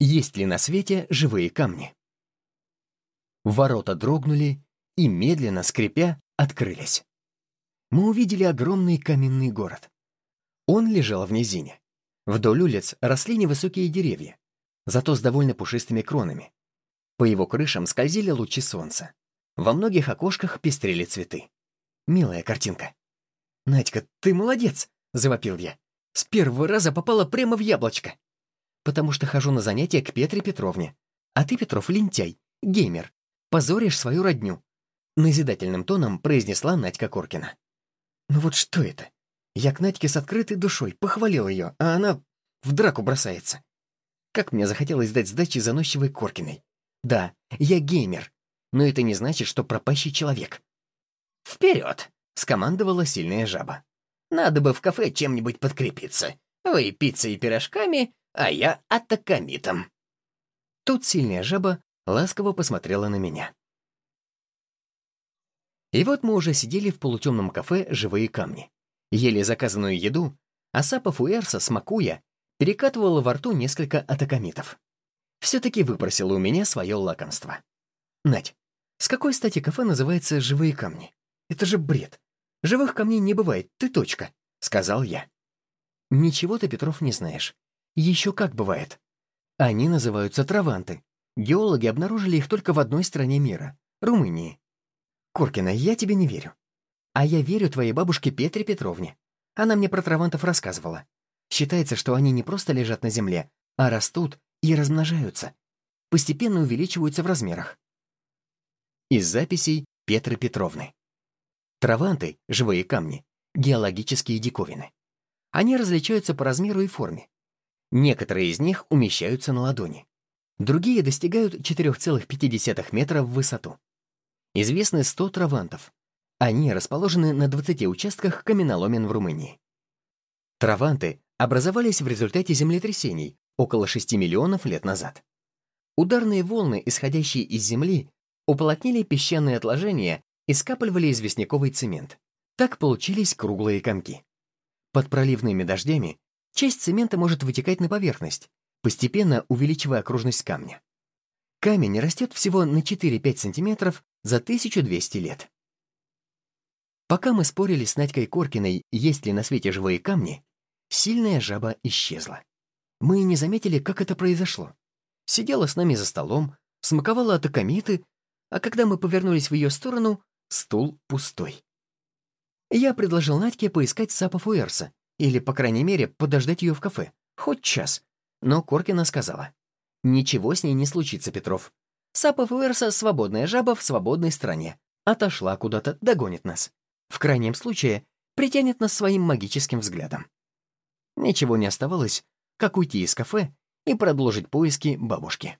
Есть ли на свете живые камни? Ворота дрогнули и, медленно скрипя, открылись. Мы увидели огромный каменный город. Он лежал в низине. Вдоль улиц росли невысокие деревья, зато с довольно пушистыми кронами. По его крышам скользили лучи солнца. Во многих окошках пестрели цветы. Милая картинка. «Надька, ты молодец!» — завопил я. «С первого раза попала прямо в яблочко!» «Потому что хожу на занятия к Петре Петровне. А ты, Петров, лентяй, геймер. Позоришь свою родню!» Назидательным тоном произнесла Надька Коркина. «Ну вот что это? Я к Надьке с открытой душой похвалил ее, а она в драку бросается. Как мне захотелось дать сдачи заносчивой Коркиной. Да, я геймер, но это не значит, что пропащий человек. «Вперед!» — скомандовала сильная жаба. «Надо бы в кафе чем-нибудь подкрепиться. Вы пиццей и пирожками, а я атакамитом». Тут сильная жаба ласково посмотрела на меня. И вот мы уже сидели в полутемном кафе «Живые камни» ели заказанную еду, а Сапа Фуэрса, смакуя, перекатывала во рту несколько атакамитов. Все-таки выпросила у меня свое лакомство. Надь, с какой стати кафе называется «Живые камни»? Это же бред. Живых камней не бывает, ты точка, — сказал я. Ничего ты, Петров, не знаешь. Еще как бывает. Они называются траванты. Геологи обнаружили их только в одной стране мира — Румынии. Коркина, я тебе не верю. А я верю твоей бабушке Петре Петровне. Она мне про травантов рассказывала. Считается, что они не просто лежат на земле, а растут и размножаются. Постепенно увеличиваются в размерах. Из записей Петры Петровны. Траванты, живые камни, геологические диковины. Они различаются по размеру и форме. Некоторые из них умещаются на ладони. Другие достигают 4,5 метра в высоту. Известны 100 травантов, они расположены на 20 участках каменоломен в Румынии. Траванты образовались в результате землетрясений около 6 миллионов лет назад. Ударные волны, исходящие из Земли, уплотнили песчаные отложения и скапливали известняковый цемент. Так получились круглые комки. Под проливными дождями часть цемента может вытекать на поверхность, постепенно увеличивая окружность камня. Камень растет всего на 4-5 см за 1200 лет. Пока мы спорили с Надькой Коркиной, есть ли на свете живые камни, сильная жаба исчезла. Мы не заметили, как это произошло. Сидела с нами за столом, смаковала атакамиты, а когда мы повернулись в ее сторону, стул пустой. Я предложил Надьке поискать Сапа Фуэрса, или, по крайней мере, подождать ее в кафе, хоть час. Но Коркина сказала, «Ничего с ней не случится, Петров. Сапа Фуэрса — свободная жаба в свободной стране. Отошла куда-то, догонит нас. В крайнем случае, притянет нас своим магическим взглядом. Ничего не оставалось, как уйти из кафе и продолжить поиски бабушки.